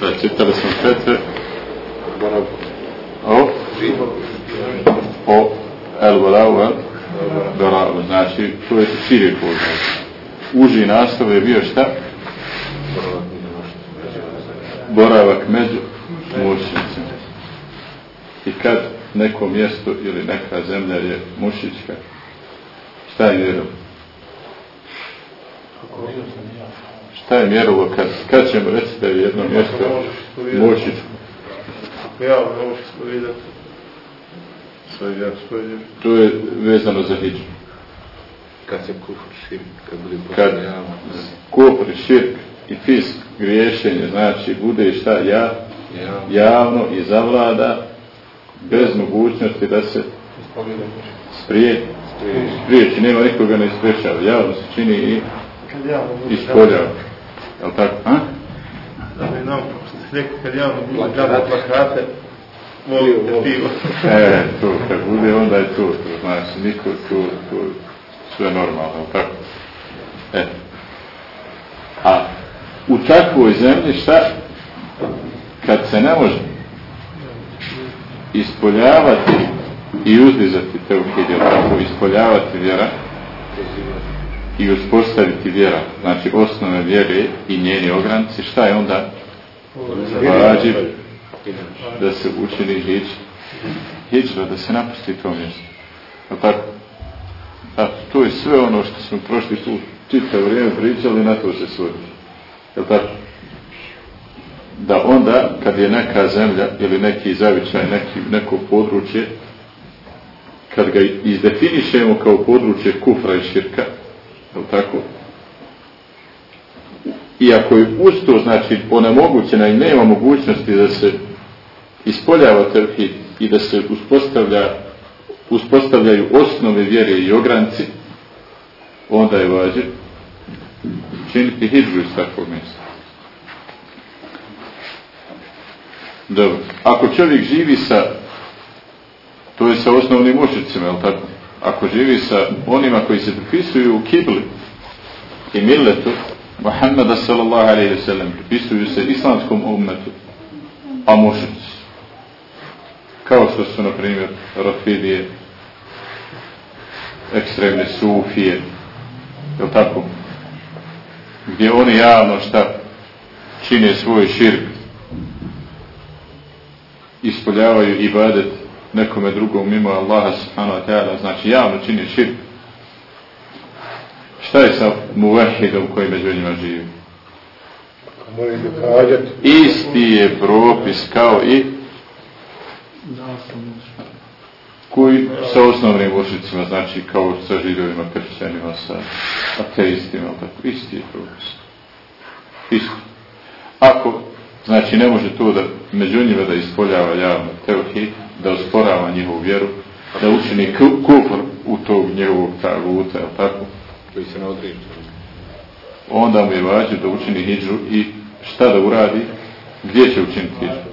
Da, čitali smo fetve o o El Barau El Barau, znači to je širi poznat. Uži nastav je bio šta? Boravak među mušnicima. I kad neko mjesto ili neka zemlja je mušićka, šta je mjerilo? Šta je mjerilo kad, kad ćemo reći da je jedno mjesto mušićko? Ja, ovo što smo vidjeti. Sve ja. To je vezano za hijđu. Kad se kufr širk, kad bude Kad postane javno. kufr, širk i fisk, griješenje, znači bude šta ja, Javno. javno i zavlada bez mogućnosti da se sprije, spriječi, nema nikoga ne isprečava, javno se čini i Kad ispoljava. Jel tako? A? Da bi nam, rekli, kad javno bude džaba plakate, volite pivo. E, to, kad bude, onda je to, to znači, niko, to, to, sve normalno, jel tako? E. A u takvoj zemlji šta? Kad se ne može ispoljavati i uzdizati teuhid, jel tako, ispoljavati vjera i uspostaviti vjera, znači osnove vjere i njeni ogranci, šta je onda vađiv da se učini hijđ, hiđra, da se napusti to mjesto. A tako? A to je sve ono što smo prošli tu čitav vrijeme pričali, na to se svodi. Jel tako? Da onda, kad je neka zemlja ili neki zavičaj, neki, neko područje, kad ga izdefinišemo kao područje kufra i širka, jel tako? Iako je usto, znači, onemogućena i nema mogućnosti da se ispoljava tevhid i da se uspostavlja uspostavljaju osnove vjere i ogranci, onda je vađe činiti hidru iz takvog mjesta. Dobro. Ako čovjek živi sa to je sa osnovnim mušicima, je tako? Ako živi sa onima koji se pripisuju u kibli i milletu Muhammeda sallallahu alaihi wa sallam pripisuju se islamskom ummetu a mušnici. Kao što su na primjer Rafidije ekstremne sufije je tako? Gdje oni javno šta čine svoj širk ispoljavaju ibadet nekome drugom mimo Allaha subhanahu wa ta'ala znači javno čini širk šta je sa muvahidom koji među njima živi isti je propis kao i koji sa osnovnim mušicima, znači kao sa židovima, kršćanima, sa ateistima, tako, isti je propis. Isti. Ako, znači ne može to da među njima da ispoljava javno teohid, da osporava njihovu vjeru, da učini ku- kufr u tog njegovog taguta, jel tako? Koji se ne odriječe. onda mu je vađe da učini hijđu i šta da uradi, gdje će učiniti hijđu.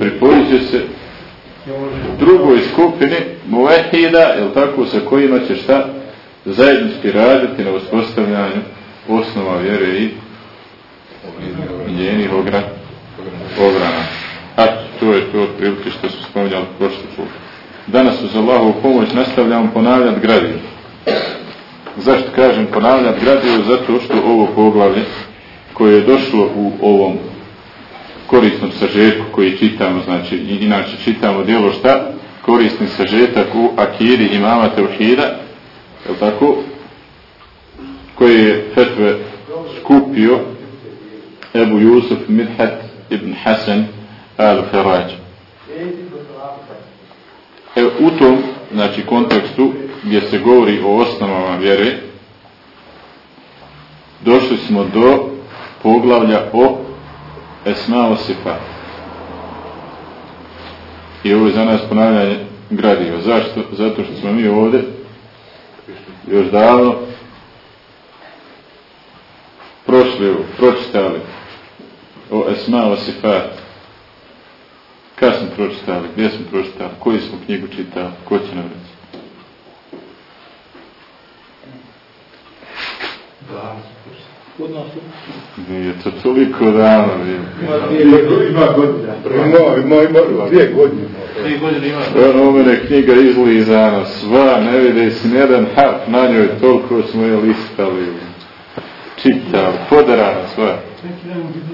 Pripojit će se drugoj skupini muvehida, jel tako, sa kojima će šta zajednički raditi na uspostavljanju osnova vjere i njenih ogran, ograna. A to je to otprilike što su spominjali prošli put. Danas uz Allahovu pomoć nastavljamo ponavljati gradivo. Zašto kažem ponavljati gradivo? Zato što ovo poglavlje koje je došlo u ovom korisnom sažetku koji čitamo, znači inače čitamo dijelo šta? Korisni sažetak u Akiri imama Teuhida, je li tako? Koji je fetve skupio Ebu Jusuf Midhat ibn Hasan al-Faraj. E, u tom, znači, kontekstu gdje se govori o osnovama vjere, došli smo do poglavlja o Esma Osifa. I ovo je za nas ponavljanje gradiva. Zašto? Zato što smo mi ovdje još davno prošli, pročitali o Esma o Kad smo pročitali? Gdje smo pročitali? Koju smo knjigu čitali? Ko će nam reći? Kod nas Nije to toliko dano bilo. Ima godina. Ima, ima, ima, dvije godine. Tri godine ima. Ono knjiga izlizana, sva, ne vide si nijedan harf na njoj, toliko smo je listali. Čitali, podarana sva. Neki dan u Biblijskoj jedna knjiga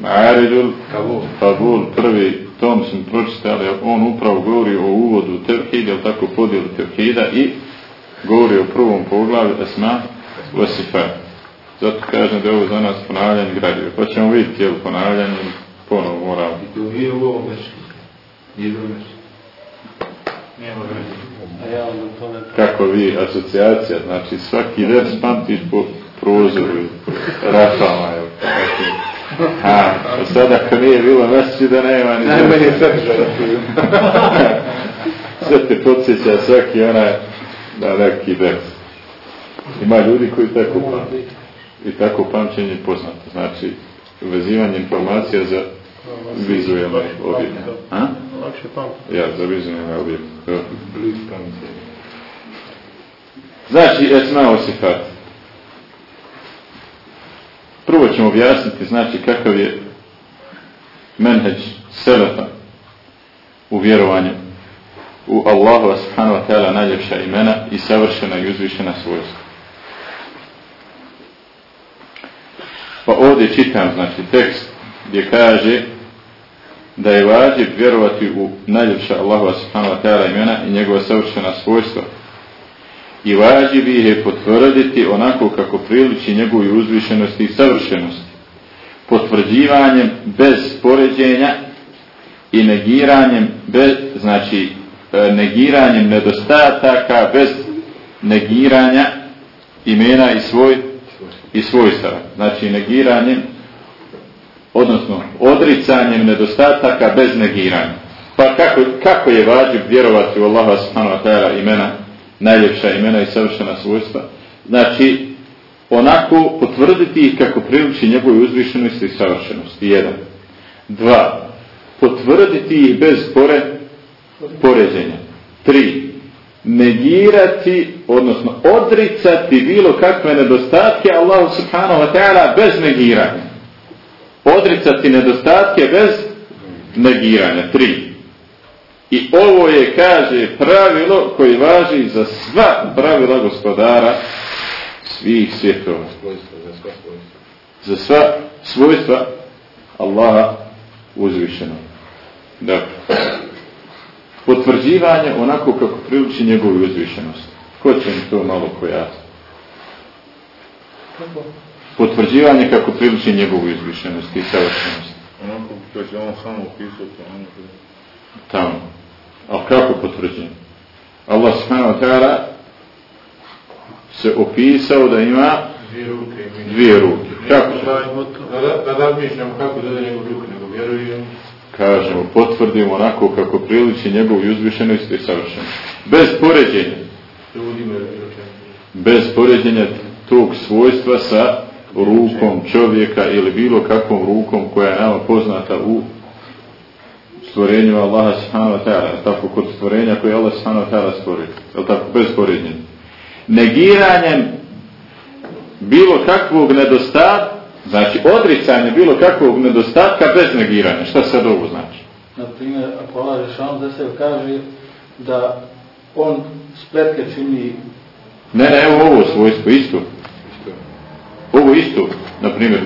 Maridul Kabul. Kabul, prvi tom sam pročitali, on upravo govori o uvodu tevhid, jel tako podijelu tevhida i govori o prvom poglavlju Esma Vasifa. Zato kažem da je ovo za nas ponavljanje gradive. Pa ćemo vidjeti, jel ponavljanje, ponovo moramo. I to nije u ovom. Nije u Kako vi, asocijacija, znači svaki vers pamtiš po prozoru, rafama, jel? a sada ako nije bilo mjeseči da nema ni Najmanje versa. sadržaja tu. Sve te podsjeća svaki onaj na neki vers. Ima ljudi koji tako pamte. I tako pamćenje je poznato. Znači, vezivanje informacija za vizualne objekte. A? Lakše pamti. Ja, za vizualne objekte. To. Bliz pamćenja. Znači, esma o sifat. Prvo ćemo objasniti, znači, kakav je menheđ selefa u vjerovanju u Allahu subhanahu wa ta'ala najljepša imena i savršena i uzvišena svojstva. Pa ovdje čitam, znači, tekst gdje kaže da je vađib vjerovati u najljepša Allahu subhanahu wa ta'ala imena i njegova savršena svojstva i vađivi ih je potvrditi onako kako priliči njegovu uzvišenosti i savršenosti. Potvrđivanjem bez poređenja i negiranjem bez, znači e, negiranjem nedostataka bez negiranja imena i svoj i svojstava. Znači negiranjem odnosno odricanjem nedostataka bez negiranja. Pa kako, kako je vađiv vjerovati u Allaha subhanahu wa ta'ala imena najljepša imena i savršena svojstva. Znači, onako potvrditi ih kako priliči njegovoj uzvišenosti i savršenosti. Jedan. Dva. Potvrditi ih bez pore, poređenja. Tri. Negirati, odnosno odricati bilo kakve nedostatke Allahu subhanahu wa ta'ala bez negiranja. Odricati nedostatke bez negiranja. Tri. I ovo je, kaže, pravilo koji važi za sva pravila gospodara svih svjetova. Za sva svojstva. Allaha uzvišeno. Dakle, potvrđivanje onako kako priliči njegovu uzvišenost. Ko će mi to malo pojasniti? Potvrđivanje kako priliči njegovu uzvišenost i savršenost. Onako što će on samo upisati, ono što tamo. A kako potvrđujem? Allah subhanahu wa ta'ala se opisao da ima Dvije ruke dvije ruke. Kako? Da, razmišljamo kako da da njegov ruke, nego vjerujem. Kažemo, potvrdimo onako kako priliči njegovu uzvišenost i savršenost. Bez poređenja. Bez poređenja tog svojstva sa rukom čovjeka ili bilo kakvom rukom koja je nama poznata u stvorenju Allaha subhanahu wa ta'ala, tako kod stvorenja koje je Allah subhanahu wa ta'ala stvorio, je tako, bez porednjenja. Negiranjem bilo kakvog nedostatka, znači odricanje bilo kakvog nedostatka bez negiranja. Šta sad ovo znači? Na primjer, ako Allah Žešanu za sebe kaže da on spletke čini Ne, ne, evo ovo svojstvo, isto. Ovo isto, na primjer,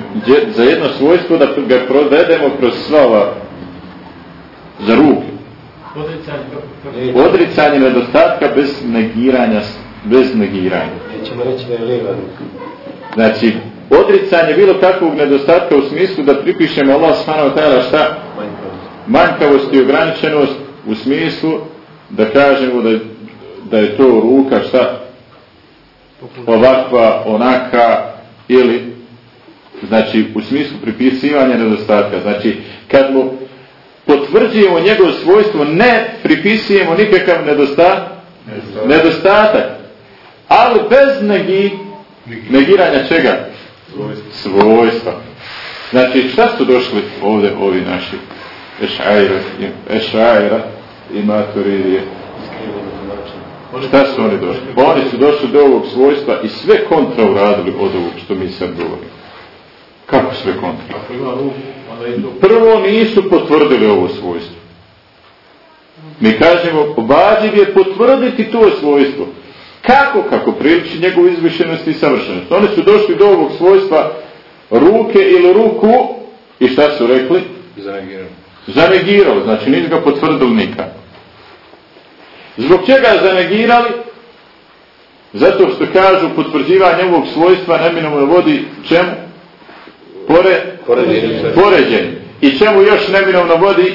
za jedno svojstvo da ga provedemo kroz sva ova za ruke. odricanje nedostatka bez negiranja, bez negiranja. Nećemo reći da je lijeva ruka. Znači, odricanje bilo kakvog nedostatka u smislu da pripišemo Allah subhanahu wa ta'ala šta? Manjkavost. Manjkavost i ograničenost u smislu da kažemo da, da je to ruka šta? Ovakva, onaka ili znači u smislu pripisivanja nedostatka. Znači, kad mu potvrđujemo njegovo svojstvo, ne pripisujemo nikakav nedostatak, nedostatak ali bez negi, negiranja čega? Svojstva. Znači, šta su došli ovdje ovi naši ešajra, ešajra i maturidije? Šta su oni došli? Oni su došli do ovog svojstva i sve kontra uradili od ovog što mi sad govorimo. Kako sve kontra? Ako ima ruku, onda je to... Prvo nisu potvrdili ovo svojstvo. Mi kažemo, vađiv je potvrditi to svojstvo. Kako? Kako priliči njegovu izvišenost i savršenost. Oni su došli do ovog svojstva ruke ili ruku i šta su rekli? Zanegirano. Zanegirali, znači nisu ga potvrdili nikako. Zbog čega zanegirali? Zato što kažu potvrđivanje ovog svojstva neminovno vodi čemu? Pore, Poređenje. poređenje. I čemu još neminovno vodi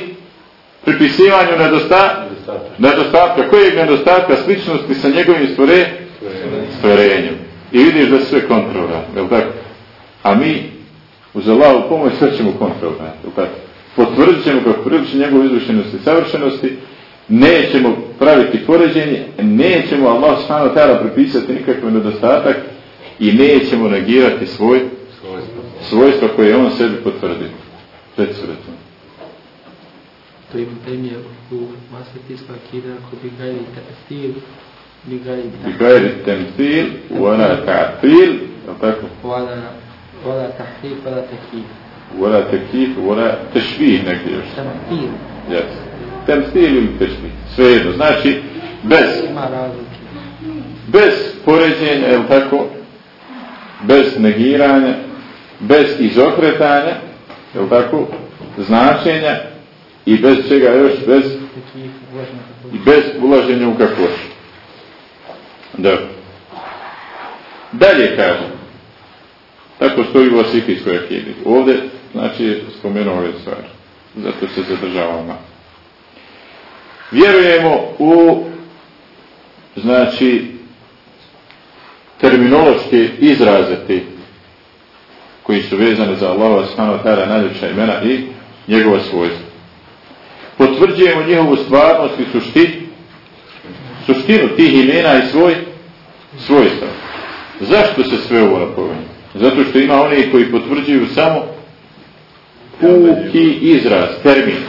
pripisivanju nedosta, Nedostatak. nedostatka. Kojeg nedostatka sličnosti sa njegovim stvore, stvorenjem. I vidiš da sve kontrola, je li tako? A mi uz Allahu pomoć sve ćemo kontrola, je li tako? Potvrdit ćemo kako priliči njegovu izvršenosti i savršenosti, nećemo praviti poređenje, nećemo Allah ta'ala pripisati nikakav nedostatak i nećemo negirati svoj svojstva koje je on sebi potvrdio. Pred svetom. To je premija u Masvetiska akida ako bi gajli tafil, bi gajli tafil. Bi gajli tafil, u ona tafil, je li tako? Wala, ona, u ona tafil, u ona tekif. U tešvih negdje još. Tafil. Jes. Tafil ili tešvih, sve. Znači, bez... Ima razlike. Bez poređenja, je tako? bez negiranja bez izokretanja, je tako? Značenja i bez čega još, bez, i bez ulaženja u kakvoću. Da. Dalje kaže. Tako stoji u Asikijskoj akidi. Ovdje, znači, je spomenuo ove stvari. Zato se zadržavamo. Vjerujemo u, znači, terminološke izraze te koji su vezani za Allahova subhanahu wa ta'ala najljepša imena i njegova svojstva. Potvrđujemo njihovu stvarnost i suštinu, suštinu tih imena i svoj svojstva. Zašto se sve ovo napominje? Zato što ima oni koji potvrđuju samo puki izraz, termin,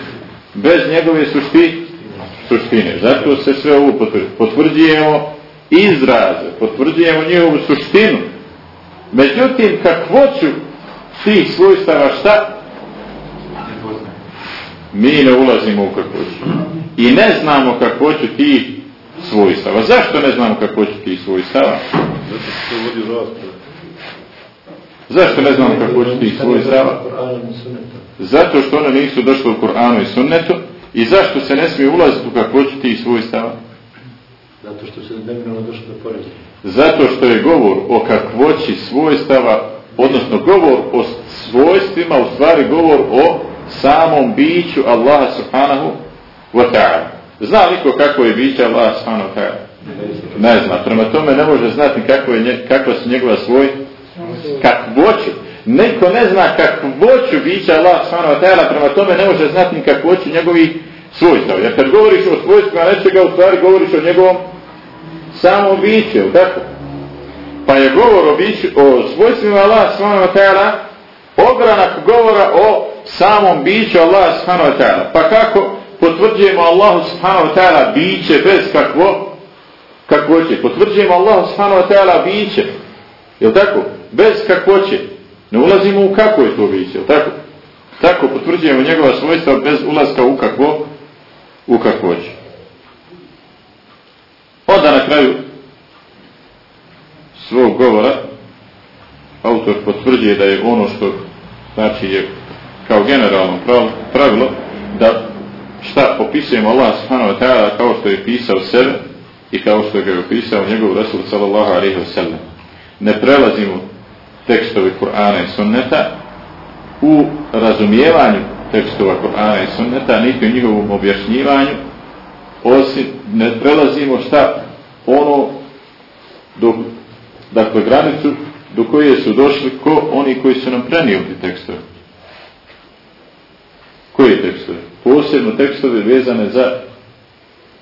bez njegove sušti, suštine. Zato se sve ovo potvrđuje. Potvrđujemo izraze, potvrđujemo njihovu suštinu. Međutim, kakvoću tih svojstava šta? Mi ne ulazimo u kakvoću. I ne znamo kakvoću tih svojstava. Zašto ne znamo kakvoću tih svojstava? Zato što se vodi rasprava. Zašto ne znamo kakvoću tih svojstava? Zato što one nisu došle u Kur'anu i sunnetu. I zašto se ne smije ulaziti u kakvoću tih svojstava? Zato što se neminovno došlo do poređenja. Zato što je govor o kakvoći svojstava, odnosno govor o svojstvima, u stvari govor o samom biću Allaha subhanahu wa ta'ala. Zna niko kako je biće Allaha subhanahu wa ta'ala? Ne zna. Prema tome ne može znati kako je, kako kakva su njegova svoj kakvoću. Neko ne zna kakvoću bića Allaha subhanahu wa ta'ala, prema tome ne može znati ni kakvoću njegovih svojstava. Jer kad govoriš o svojstvima nečega, u stvari govoriš o njegovom samom biću, tako? Pa je govor o, biću, o svojstvima Allah subhanahu wa ta'ala ogranak govora o samom biću Allah subhanahu wa ta'ala. Pa kako potvrđujemo Allahu subhanahu wa ta'ala biće bez kakvo? kakvoće. Potvrđujemo Allahu subhanahu wa ta'ala biće. Je tako? Bez kakvoće. Ne ulazimo u kako je to biće, je tako? Tako potvrđujemo njegova svojstva bez ulaska u kakvo? U kakvoće. Onda na kraju svog govora autor potvrđuje da je ono što znači je kao generalno pravilo da šta opisujemo Allah subhanahu wa ta'ala kao što je pisao sebe i kao što je opisao njegov Rasul sallallahu alaihi wa sallam. Ne prelazimo tekstove Kur'ana i sunneta u razumijevanju tekstova Kur'ana i sunneta, niti u njihovom objašnjivanju, osim ne prelazimo šta ono do, dakle granicu do koje su došli ko oni koji su nam prenijeli tekstove. Koji tekstove? Posebno tekstove vezane za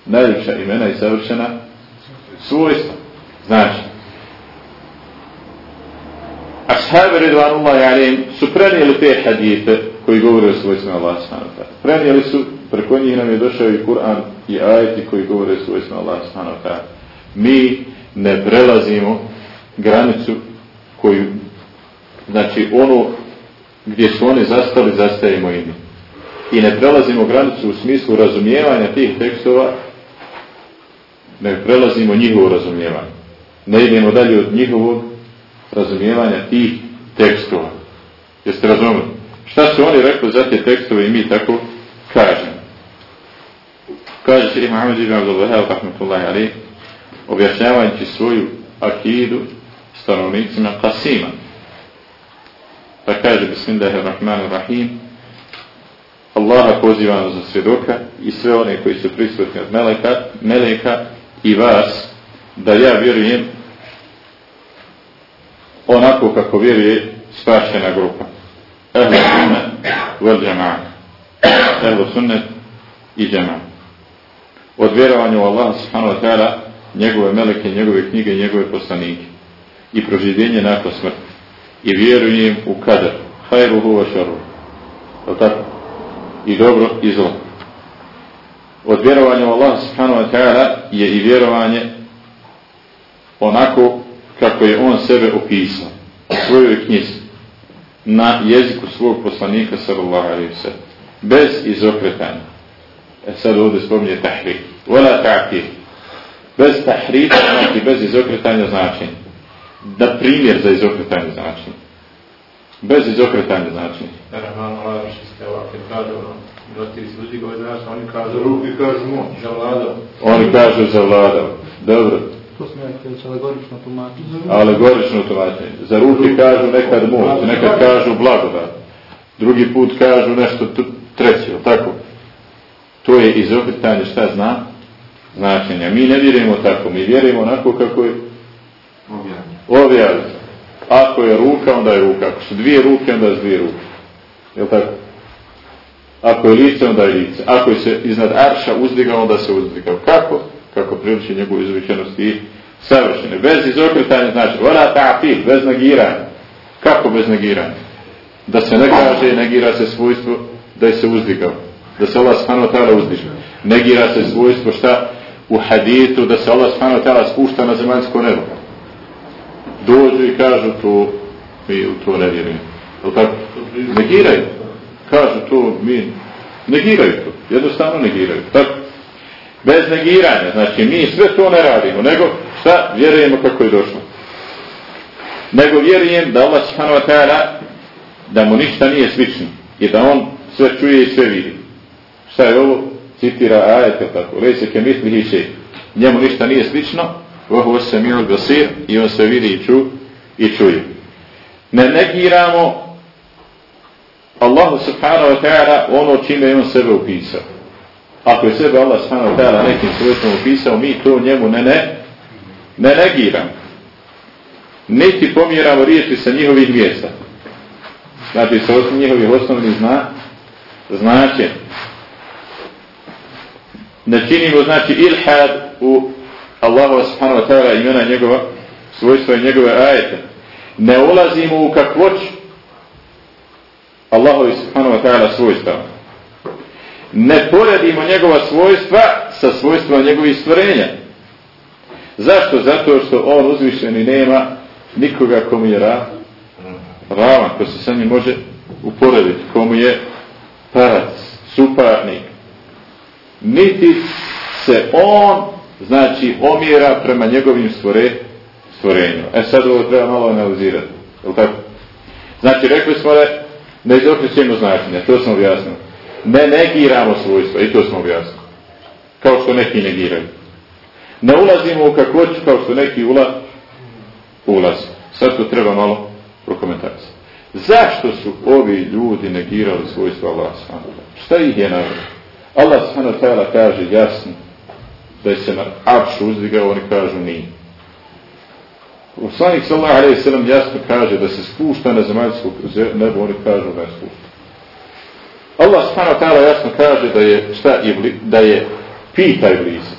najljepša imena i savršena svojstva. Znači, Ashabi Ridvanullahi alim su prenijeli te hadite koji govore o svojstvima Allah s.w.t. Prenijeli su, preko njih nam je došao i Kur'an i ajeti koji govore o svojstvima Allah s.w.t. mi ne prelazimo granicu koju, znači ono gdje su one zastali, zastajemo i mi. I ne prelazimo granicu u smislu razumijevanja tih tekstova, ne prelazimo njihovo razumijevanje. Ne idemo dalje od njihovog razumijevanja tih tekstova. Jeste razumili? Šta su oni rekli za te tekstove i mi tako kažemo? Kaže se Muhammed ibn Abdullah, rahmatullahi alaih, objašnjavajući svoju akidu stanovnicima Kasima. Pa kaže, bismillahirrahmanirrahim, Allaha pozivam za svjedoka i sve one koji su prisutni od meleka, meleka i vas, da ja vjerujem onako kako vjeruje spašena grupa. Ehlu sunnet vel džemaat. Ehlu sunnet i džemaat. Od vjerovanja u Allaha subhanahu wa ta'ala, njegove meleke, njegove knjige njegove poslanike. I proživljenje nakon smrti. I vjerujem u kader. Hajruhu wa šaru. Je tako? I dobro i zlo. Od vjerovanja u Allah subhanahu wa ta'ala je i vjerovanje onako kako je on sebe opisao u svojoj knjizi na jeziku svog poslanika sallallahu alaihi wa bez izokretanja e sad ovdje spominje tahrif vola ta'kir bez tahrifa znači bez izokretanja značenja da primjer za izokretanje značenja bez izokretanja značenja Rahman Allah što ste ovakve kaže ono ljudi koji znaš oni kažu ruki kažu moć za vladao oni kažu za vladao dobro To smo rekli, već alegorično tumačenje. alegorično tumačenje. Za ruke kažu nekad moć, nekad kažu blagodat. Drugi put kažu nešto treće, tako? To je izokretanje šta zna? Značenja. Mi ne vjerujemo tako, mi vjerujemo onako kako je objavljeno. Ako je ruka, onda je ruka. Ako su dvije ruke, onda je dvije ruke. Je tako? Ako je lice, onda je lice. Ako je se iznad arša uzdigao, onda se uzdigao. Kako? kako priliči njegovu izvršenost i savršene. Bez izokretanja znači, vora ta'fil, bez negiranja. Kako bez negiranja? Da se ne kaže, negira se svojstvo da je se uzdigao. Da se Allah subhanahu wa ta'ala uzdiže. Negira se svojstvo šta u haditu da se Allah subhanahu ta'ala spušta na zemaljsko nebo. Dođu i kažu to, mi u to ne vjerujem. tako? Negiraju. Kažu to, mi negiraju to. Jednostavno negiraju. Tako? bez negiranja, znači mi sve to ne radimo, nego šta vjerujemo kako je došlo. Nego vjerujem da Allah subhanahu wa ta'ala da mu ništa nije slično i da on sve čuje i sve vidi. Šta je ovo? Citira ajet, tako, lese ke misli hiše. Njemu ništa nije slično, vohu se mi basir i on se vidi i, ču, i čuje. Ne negiramo Allahu subhanahu wa ta'ala ono čime je on sebe upisao ako je sebe Allah subhanahu wa ta'ala nekim svojstvom upisao, mi to njemu ne ne, ne negiramo. Niti pomjeramo riječi sa njihovih mjesta. Znači, sa osnov njihovih osnovnih zna, znači, Ne činimo, znači, ilhad u Allahova subhanahu wa ta'ala imena njegova, svojstva i njegove ajete. Ne ulazimo u kakvoć Allahu subhanahu wa ta'ala svojstva ne poredimo njegova svojstva sa svojstva njegovih stvorenja. Zašto? Zato što on uzvišen i nema nikoga komu je ra, ravan, ko se sa njim može uporediti, komu je parac, suparnik. Niti se on, znači, omjera prema njegovim stvore, stvorenju. E sad ovo treba malo analizirati. Je tako? Znači, rekli smo da ne izokrećemo značenja, to smo objasnili ne negiramo svojstva, i to smo objasnili. Kao što neki negiraju. Ne ulazimo u kakvoću kao što neki ula, ulazi. Sad to treba malo prokomentarisati. Zašto su ovi ljudi negirali svojstva Allah Šta ih je navrlo? Allah s.a. kaže jasno da je se na apšu uzdigao, oni kažu nije. Poslanik sallallahu alejhi ve sellem jasno kaže da se spušta na zemaljsko nebo, oni kažu da je spušta. Allah subhanahu wa ta'ala jasno kaže da je šta ibli, da je pita iblisa.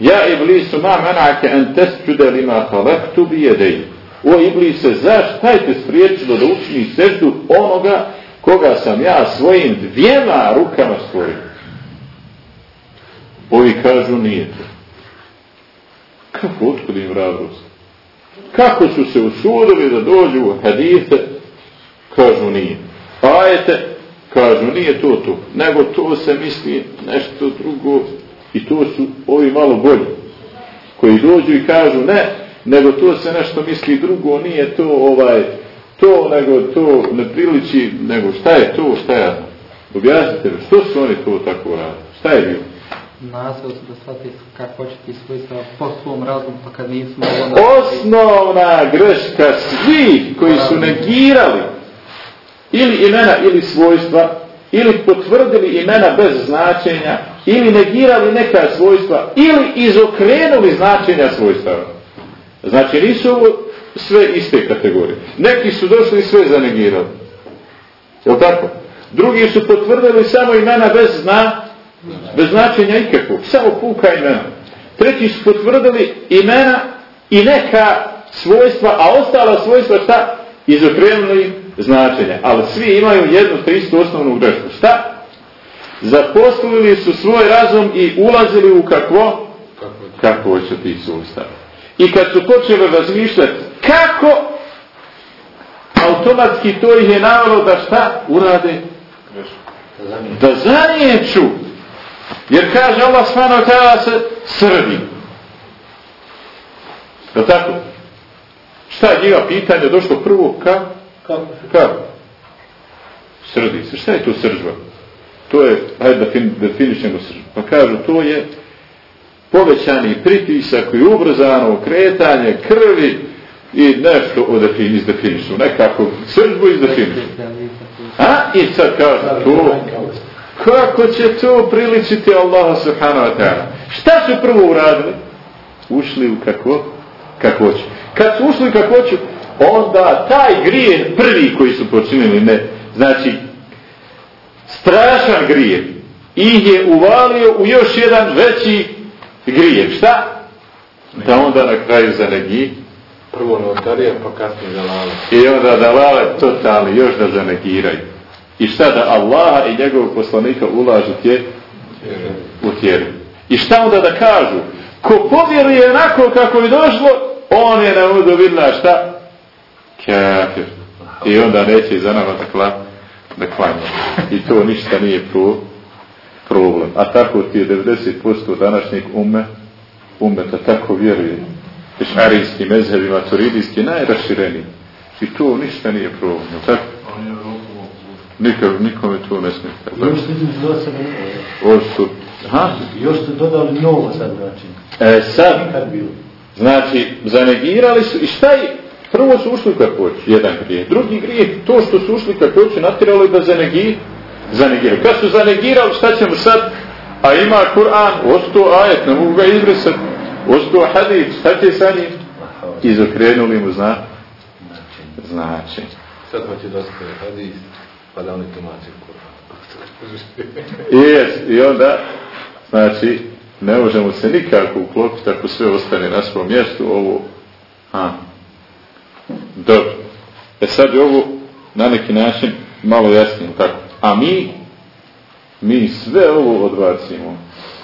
Ja iblisu ma manake an tesjude lima halaktu bi jedej. O iblise, zašto taj te spriječilo da učini seždu onoga koga sam ja svojim dvijema rukama stvorio? Ovi kažu nije to. Kako otkud im hrabrost? Kako su se usudili da dođu u hadite? Kažu nije. Ajete, kažu nije to to. Nego to se misli nešto drugo. I to su ovi malo bolji. Koji dođu i kažu ne, nego to se nešto misli drugo, nije to ovaj, to, nego to ne priliči, nego šta je to, šta je Objasnite mi, što su oni to tako radili? Šta je bilo? Nasao su da shvati kako će ti svojstva po svom razumu, pa kad nismo... Osnovna greška svih koji su negirali ili imena ili svojstva, ili potvrdili imena bez značenja, ili negirali neka svojstva, ili izokrenuli značenja svojstava. Znači nisu ovo sve iste kategorije. Neki su došli i sve zanegirali. Je tako? Drugi su potvrdili samo imena bez zna, bez značenja ikakvog. Samo puka imena. Treći su potvrdili imena i neka svojstva, a ostala svojstva šta? Izokrenuli značenja. Ali svi imaju jednu te istu osnovnu grešku. Šta? Zaposlili su svoj razum i ulazili u kakvo? Kako će ti sustav. I kad su počeli razmišljati kako automatski to ih je navalo da šta urade? Da zaniječu. Jer kaže Allah smano tada se srdi. Je tako? Šta je njega pitanje došlo prvo? Ka? Kako? Kako? Srdi se. Šta je to sržba? To je, hajde da definišemo sržbu. Pa kažu, to je povećani pritisak i ubrzano kretanje krvi i nešto odefini, izdefinišu. Nekako sržbu izdefinišu. A? I sad kaže, to, kako će to priličiti Allah subhanahu wa ta'ala? Šta su prvo uradili? Ušli u kako? Kakvoću. Kad su ušli u kakvoću, onda taj grije prvi koji su počinili, ne, znači, strašan grije, ih je uvalio u još jedan veći grije. Šta? Da onda na kraju zanegi. Prvo notarija, pa kasnije dalale. I onda dalale totalni, još da zanegiraju. I šta da Allaha i njegovog poslanika ulažu tje? U tjeru. I šta onda da kažu? Ko povjeruje onako kako je došlo, on je na udu vidna šta? Kafir. I onda neće za nama da kla, da klanja. I to ništa nije pro, problem. A tako ti je 90% današnjeg ume, umeta tako vjeruje. Išarijski mezhebi, maturidijski, najrašireniji. I to ništa nije problem. Tako? Nikad, nikome to ne smije. Još ste dodali sad Ovo su... Ha? Još ste dodali novo sad, znači. E, sad, znači, zanegirali su, i šta je, prvo su ušli kako hoće, jedan grije. Drugi grije, to što su ušli kako hoće, natiralo da zanegirali, zanegirali. Kad su zanegirali, šta ćemo sad? A ima Kur'an, osto ajet, ne mogu ga izbrisati, osto hadith, šta će sa njim? Izokrenuli mu zna, znači. Sad hoće dosta hadis, pa da oni tumače Kur'an. Jes, i onda, znači, ne možemo se nikako uklopiti ako sve ostane na svom mjestu, ovo, ha, dobro. E sad je ovo na neki način malo jasnije, tako. A mi, mi sve ovo odbacimo.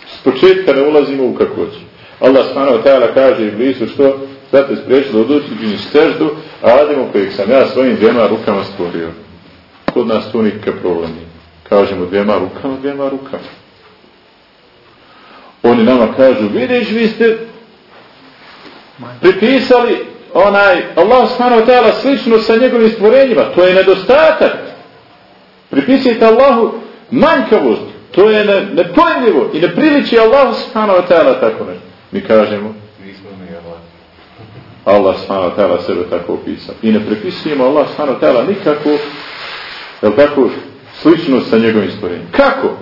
S početka ne ulazimo u kakvoću. Allah s.a. kaže i blizu što, zato spriječilo od utvrđenju steždu, a radimo kojeg sam ja svojim dvijema rukama stvorio. Kod nas to nikakav problem nije. Kažemo dvijema rukama, dvijema rukama. Oni nama kažu, vidiš, vi ste pripisali onaj Allah subhanahu wa ta'ala slično sa njegovim stvorenjima. To je nedostatak. Pripisajte Allahu manjkavost. To je ne, nepojemljivo i ne priliči Allahu subhanahu wa ta'ala tako ne. Mi kažemo Allah. Allah subhanahu wa ta'ala sebe tako opisao. I ne pripisujemo Allah subhanahu wa ta'ala nikako je tako sličnost sa njegovim stvorenjem. Kako?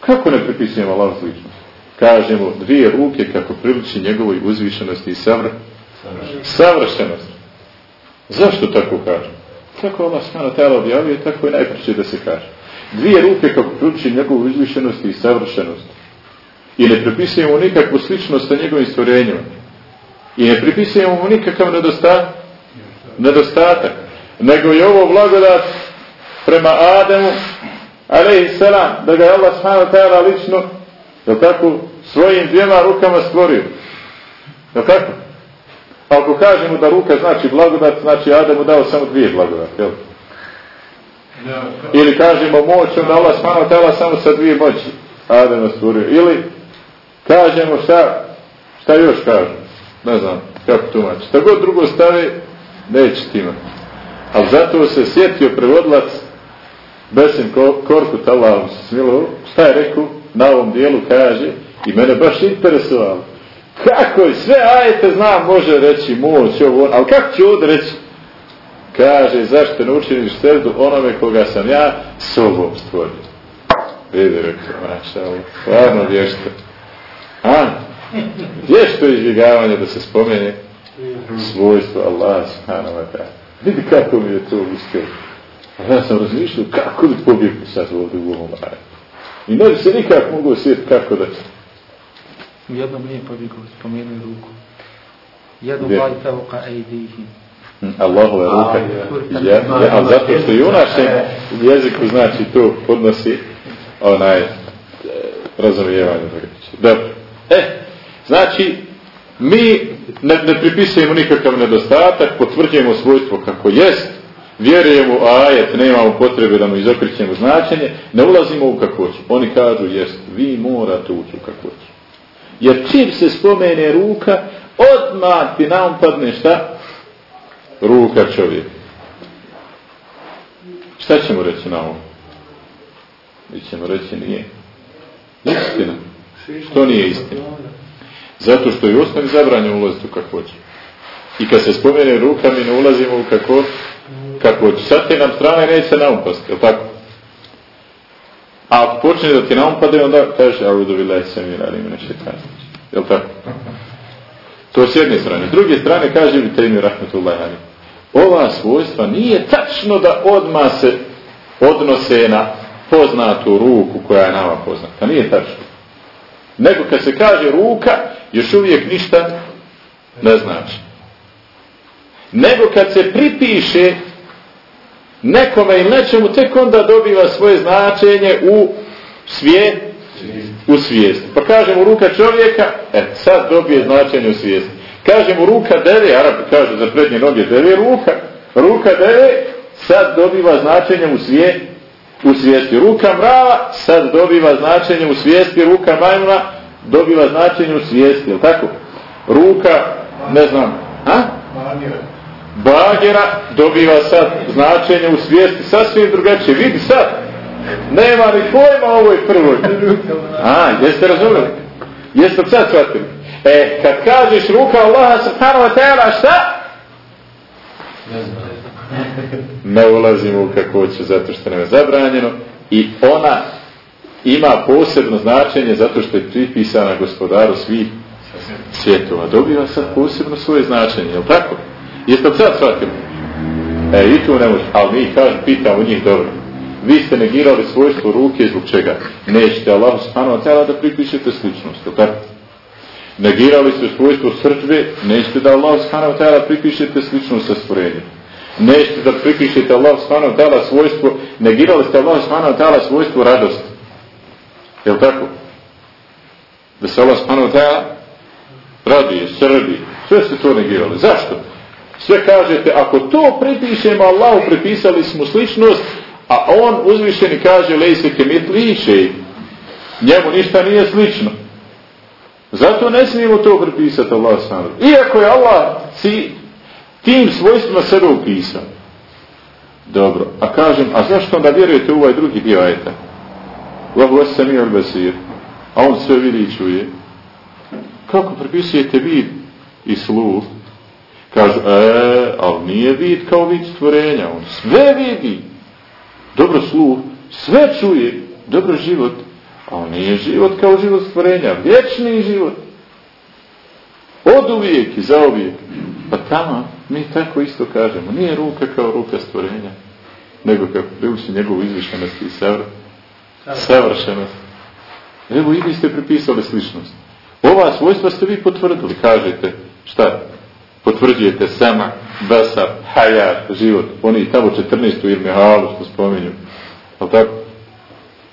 Kako ne pripisujemo Allah sličnost? Kažemo dvije ruke kako priliči njegovoj uzvišenosti i savr savršenosti. Zašto tako kažem? Tako Allah smjena tela objavio, tako je najpriče da se kaže. Dvije ruke kako priliči njegovu uzvišenosti i savršenosti. I ne pripisujemo nikakvu sličnost sa njegovim stvorenjima. I ne pripisujemo mu nikakav nedostatak. nedostatak. Nego je ovo blagodat prema Ademu, alaihi salam, da ga je Allah subhanahu wa ta'ala lično, je tako, svojim dvijema rukama stvorio. Je tako? Ako kažemo da ruka znači blagodat, znači Ademu dao samo dvije blagodat, jel? Ili kažemo moć, onda Allah smano tela samo sa dvije moći. Adema stvorio. Ili kažemo šta, šta još kažemo? Ne znam, kako tumači. Šta god drugo stave, neće ti. Ali zato se sjetio prevodilac Besim Korkut, Allah se smilo, šta je rekao, na ovom dijelu kaže, i mene baš interesovalo, kako je, sve ajete znam, može reći moć, ovo, ali kako će ovdje reći? Kaže, zašto ne učiniš srdu onome koga sam ja sobom stvorio? Vidi, rekao, maša, ovo, stvarno vješto. A? Vješto izbjegavanje da se spomene svojstvo Allah, subhanahu wa ta'ala. Vidi kako mi je to uspjelo. A ja sam razmišljao kako da pobjegu sad ovdje u ovom ajetu. I ne bi se nikak mogu osjetiti kako da će. U jednom nije pobjegu spomenuli ruku. Jednu vladi fevoka ejdihim. Allahove ruka. Ja, ja, ali zato što i u našem jeziku znači to podnosi onaj e, razumijevanje. Dobro. E, znači, mi ne, ne pripisujemo nikakav nedostatak, potvrđujemo svojstvo kako jest, vjerujemo u ajet, nemamo potrebe da mu izokrićemo značenje, ne ulazimo u kakvoću. Oni kažu, jest, vi morate ući u kakvoću. Jer čim se spomene ruka, odmah ti nam padne šta? Ruka čovjek. Šta ćemo reći na ovom? Mi ćemo reći nije. Istina. Što nije istina? Zato što je u osnovi zabranjeno ulaziti u kakvoću. I kad se spomene ruka, mi ne ulazimo u kakvoću kako će sad te nam strane neće naumpasti, je tako? A ako počne da ti naumpade, onda kaže, a udu vilaj se mi radim nešto neće. Je tako? To s jedne strane. S druge strane, kaže mi temi rahmetullahi ali. Ova svojstva nije tačno da odma se odnose na poznatu ruku koja je nama poznata. Nije tačno. Nego kad se kaže ruka, još uvijek ništa ne znači. Nego kad se pripiše nekome ili nečemu, tek onda dobiva svoje značenje u svijet, u svijest. Pa kažemo ruka čovjeka, e, sad dobije značenje u svijest. Kažemo ruka deve, Arabi kaže za prednje noge deve, ruka, ruka deve, sad dobiva značenje u svijet, u svijesti. Ruka mrava, sad dobiva značenje u svijesti, ruka majmuna, dobiva značenje u svijesti, je tako? Ruka, ne znam, a? Bagera dobiva sad značenje u svijesti sasvim drugačije. Vidi sad, nema ni pojma ovoj prvoj. A, jeste razumeli? Jeste sad shvatili? E, kad kažeš ruka Allaha subhanahu wa ta'ala, šta? Ne ulazimo u kakvoću zato što nam je zabranjeno i ona ima posebno značenje zato što je pripisana gospodaru svih svjetova. Dobiva sad posebno svoje značenje, je li tako? Jeste li sad shvatili? E, i tu ne može. Ali mi, kažem, pitamo njih dobro. Vi ste negirali svojstvo ruke zbog čega? Nećete Allah subhanahu wa ta'ala da pripišete sličnost, je tako? Negirali ste svojstvo srđbe, nećete da Allah subhanahu wa ta'ala pripišete sličnost sa stvorenjem. Nećete da pripišete Allah subhanahu wa ta'ala svojstvo, negirali ste Allah subhanahu wa ta'ala svojstvo radosti. Je tako? Da se Allah subhanahu wa ta'ala radije, srdi, sve ste to negirali. Zašto? Sve kažete, ako to pripišemo Allahu, prepisali smo sličnost, a on uzvišeni kaže, lejse kemit liše, njemu ništa nije slično. Zato ne smijemo to pripisati Allah sanu. Iako je Allah si tim svojstvima sebe upisao. Dobro, a kažem, a zašto onda vjerujete u ovaj drugi dio ajeta? Lahu vas sami al basir. A on sve vidi i čuje. Kako pripisujete vi i sluh? Kažu, e, ali nije vid kao vid stvorenja. On sve vidi. Dobro sluh, sve čuje. Dobro život. A on nije život kao život stvorenja. Vječni život. Od uvijek i za uvijek. Pa tamo mi tako isto kažemo. Nije ruka kao ruka stvorenja. Nego kako priliči njegovu izvišenost i savr savršenost. Evo i vi ste pripisali sličnost. Ova svojstva ste vi potvrdili. Kažete, šta? Potvrđujete sama, basar, hajat, život, oni tamo 14. ili mehalu što spominju. Ali tako?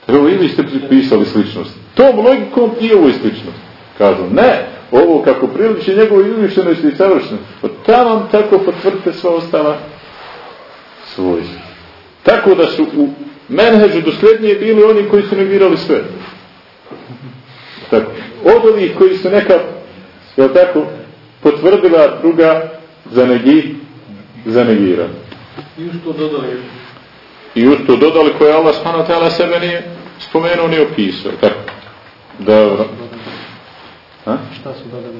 Evo i vi ste pripisali sličnost. Tom logikom i ovo je sličnost. Kažu, ne, ovo kako priliči njegovoj izmišljenosti i savršenosti. Pa tamo tako potvrdite sva ostala svojstva. Tako da su u menheđu dosljednije bili oni koji su negirali sve. Tako. Od ovih koji su neka, je tako, potvrdila druga za negi, za negirali. I už to dodali. I uz to dodali koje Allah wa ta'ala sebe nije spomenuo, nije opisao. Tako. Dobro. Ha? Šta su dodali?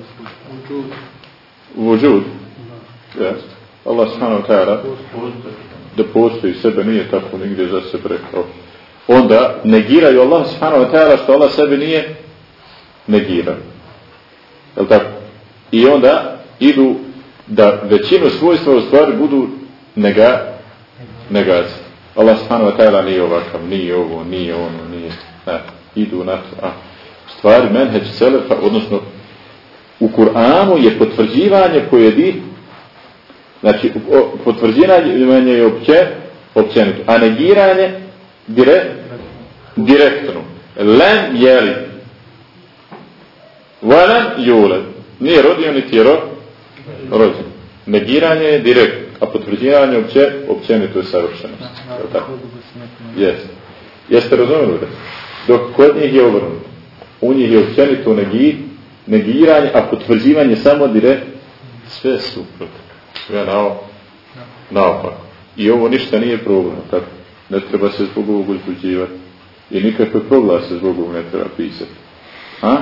Uđud. Vujud. Yes. Allah wa ta'ala da postoji sebe nije tako nigdje za sebe rekao. Onda negiraju Allah wa ta'ala što Allah sebe nije negirao. Je tako? I onda idu da većinu svojstva u stvari budu nega, negacije. Allah subhanahu wa ta'ala nije ovakav, nije ovo, nije ono, nije. Ne, idu na to. A, stvari menheđ selefa, odnosno u Kur'anu je potvrđivanje pojedi znači potvrđivanje je opće općenito, a negiranje dire, direktno lem jeli velem jule nije rodio niti je ro, rođen negiranje je direktno a potvrđivanje opće općenito je savršenost jeste jeste razumili da dok kod njih je obrnuto u njih je općenito negiranje negiranje, a potvrđivanje samo direkt, sve suprotno. Sve nao, naopako. I ovo ništa nije problem, tako? Ne treba se zbog ovog uzbuđivati. I nikakve proglase zbog ovog ne treba pisati. A?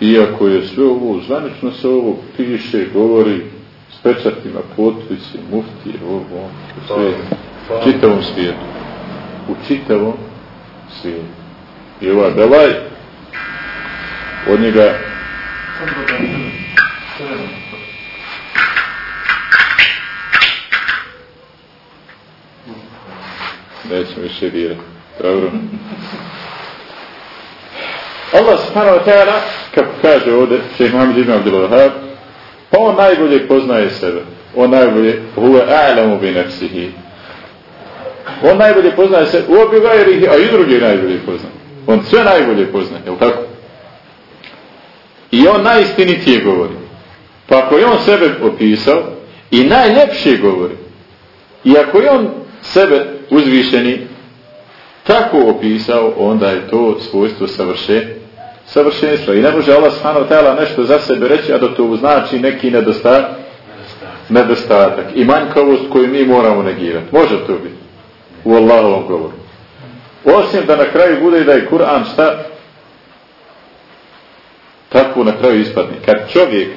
Iako je sve ovo, zvanično se ovo piše, govori, s pečatima, potpisi, muftije, ovo, ovo, sve, u čitavom svijetu. U čitavom svijetu. I ovaj Belaj, od njega nećemo više dirati. Dobro Allah subhanahu wa ta'ala kako kaže ovdje šehr Muhammed ibn Abdul Wahab pa on najbolje poznaje sebe. On najbolje huve a'lamu bi nefsihi. On najbolje poznaje sebe u obi gajrihi a i drugi najbolje poznaje on sve najbolje poznaje je li tako? I on najistinitije govori. Pa ako je on sebe opisao i najljepše govori, i ako je on sebe uzvišeni tako opisao, onda je to svojstvo savrše, savršenstva. I ne može Allah subhanahu ta'ala nešto za sebe reći, a da to znači neki nedostatak, nedostatak i manjkavost koju mi moramo negirati. Može to biti u Allahovom govoru. Osim da na kraju bude da je Kur'an šta tako na kraju ispadne. Kad čovjek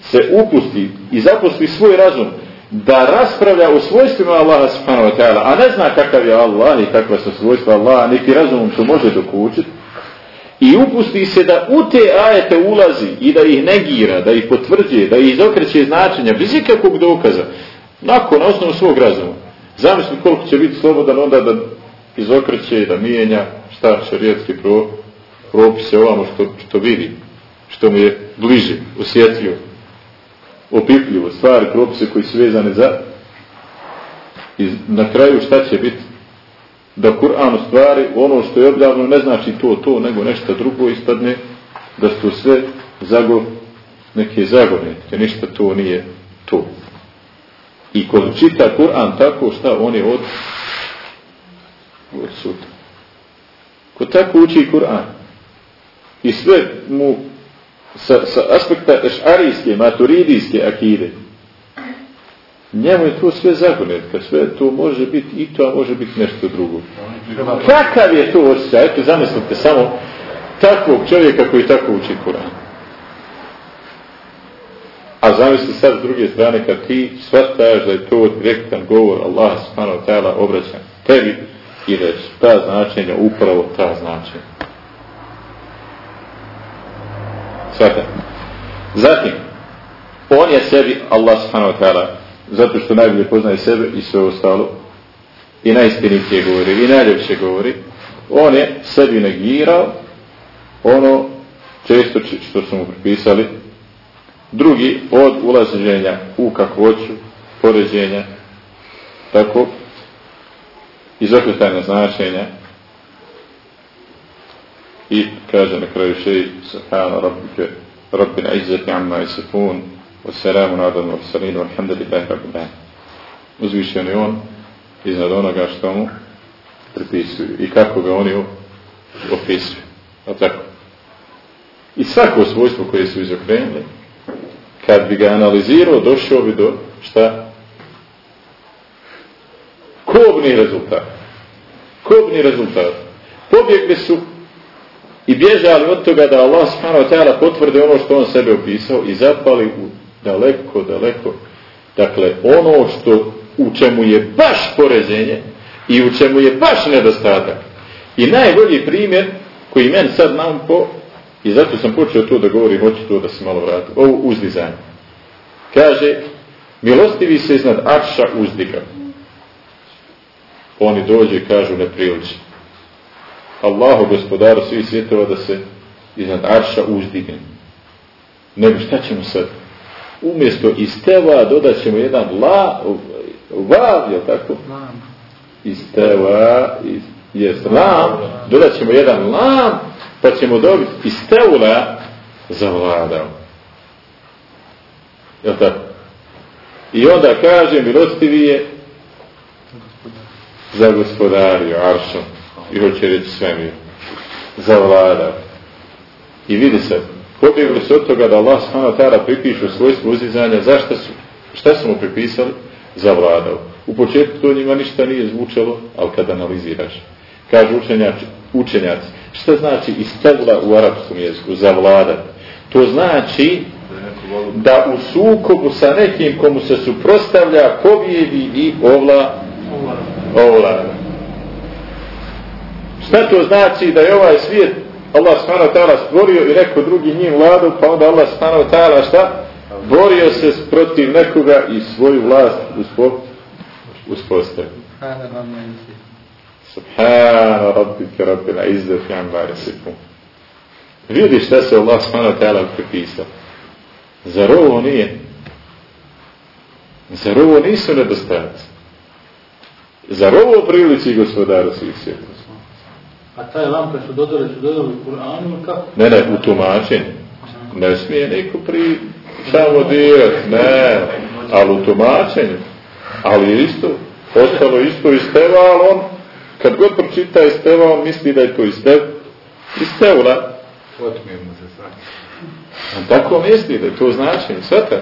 se upusti i zapusti svoj razum da raspravlja o svojstvima Allaha subhanahu wa ta'ala, a ne zna kakav je Allah i kakva su svojstva Allaha, niti razumom što može dokučiti, i upusti se da u te ajete ulazi i da ih negira, da ih potvrđuje, da ih izokreće značenja, bez ikakvog dokaza, nakon, na osnovu svog razuma. Zamisli koliko će biti slobodan onda da izokreće, da mijenja šta će rijetki pro, propise ovamo što, što vidi što mi je bliže, osjetljivo, opipljivo, stvari, propise koji su vezane za i na kraju šta će biti da Kur'an u stvari ono što je objavno ne znači to, to, nego nešto drugo ispadne da su sve zago, neke zagonetke, ništa to nije to. I ko čita Kur'an tako šta on je od od suda. Ko tako uči Kur'an i sve mu sa, sa aspekta ešarijske, maturidijske akide, njemu je to sve zagonetka, sve to može biti i to, a može biti nešto drugo. Kakav je to osjećaj? Eto, zamislite samo takvog čovjeka koji tako uči Kur'an. A zamisli sad s druge strane kad ti shvataš da je to direktan govor Allah subhanahu wa ta'ala obraćan tebi i da je ta značenja upravo ta značenja. Svata. Zatim, on je sebi, Allah subhanahu wa ta'ala, zato što najbolje poznaje sebe i sve ostalo. I najistinitije govori i najljepše govori. On je sebi negirao ono često što su mu pripisali. Drugi od ulaženja u kakvoću poređenja tako i okretanja značenja. I kaže na kraju še subhano rabbike rabbina izzati amma isifun Wassalamu na adamu wa salim wa alhamdulillah rabbi Uzvišen je on iznad onoga što mu pripisuju i kako ga oni opisuju. A tako. I svako svojstvo koje su izokrenili, kad bi ga analizirao, došao bi do šta? Kobni rezultat. Kobni rezultat. Pobjegli su i bježali od toga da Allah subhanahu wa ta'ala potvrde ono što on sebe opisao i zapali u daleko, daleko dakle ono što u čemu je baš poređenje i u čemu je baš nedostatak. I najbolji primjer koji men sad nam po i zato sam počeo to da govorim, hoću to da se malo vratim, ovo uzdizanje. Kaže, milostivi se iznad Arša uzdiga. Oni dođe i kažu neprilično. Allahu gospodaru svih svjetova da se iznad Arša uzdigne. Nego šta ćemo sad? Umjesto isteva dodat ćemo jedan la, vav, je tako? Isteva, jest lam, dodat ćemo jedan lam, pa ćemo dobiti isteula za vladao. Je tako? I onda kaže milostivi je za gospodariju, aršom, i hoće reći svemir, za vladao. I vidi se, pobjegli se od toga da Allah s.a. tada pripišu svojstvo uzizanja, zašto su, šta su mu pripisali? Zavladao. U početku to njima ništa nije zvučalo, ali kad analiziraš, kažu učenjaci, učenjaci šta znači istegla u arapskom jeziku, zavladat? To znači da u sukobu sa nekim komu se suprostavlja pobjedi i ovla ovla. Šta to znači da je ovaj svijet Allah subhanahu wa ta'ala stvorio i neko drugi njim vladu, pa onda Allah subhanahu wa ta'ala šta? Borio se protiv nekoga i svoju vlast uspo, uspostavio. Subhana rabbika rabbil izzati amma yasifun. Vidi šta se Allah subhanahu wa ta'ala prepisao. Zar ovo nije? Zar ovo nisu nedostaci? Zar ovo prilici gospodara svih svijeta? A taj lampe su dodali, su dodali u Kur'anu, kako? Ne, ne, u tumačenju. Ne smije niko pri samo dirat, ne, ali u tumačenju. Ali isto, ostalo isto iz teba, ali on, kad god pročita iz teba, on misli da je to teba. Iz teba. Otmijemo se sad. On tako misli da je to značenje, sve te.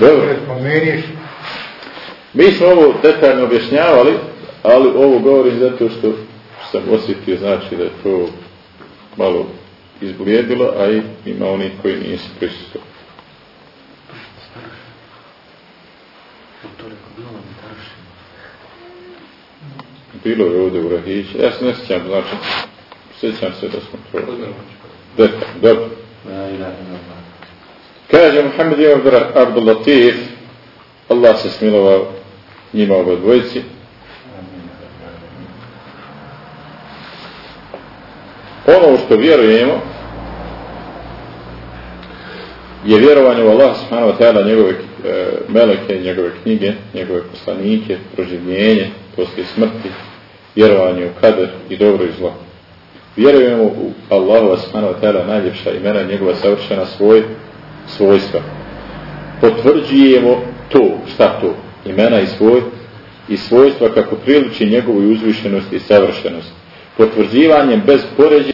Dobro. Mi smo ovo detaljno objašnjavali, ali ovo govorim zato što sam osjetio, znači da je to malo izblijedilo, a i ima onih koji nisu prisutili. Bilo je ovdje u Rahiću. Ja se ne sjećam, znači, sjećam se da smo to... Dekam, dobro. Kaže Muhammed ibn Abdul Latif, Allah se smilovao njima ove dvojici. Ono što vjerujemo je vjerovanje u Allah subhanahu wa ta'ala njegove e, meleke, njegove knjige, njegove poslanike, proživljenje poslije smrti, vjerovanje u kader i dobro i zlo. Vjerujemo u Allahu subhanahu wa ta'ala najljepša imena njegova savršena svoj, svojstva. Potvrđujemo to, šta to? Imena i svoj i svojstva kako priliči njegovoj uzvišenosti i savršenosti. Potvrđivanjem bez poređenja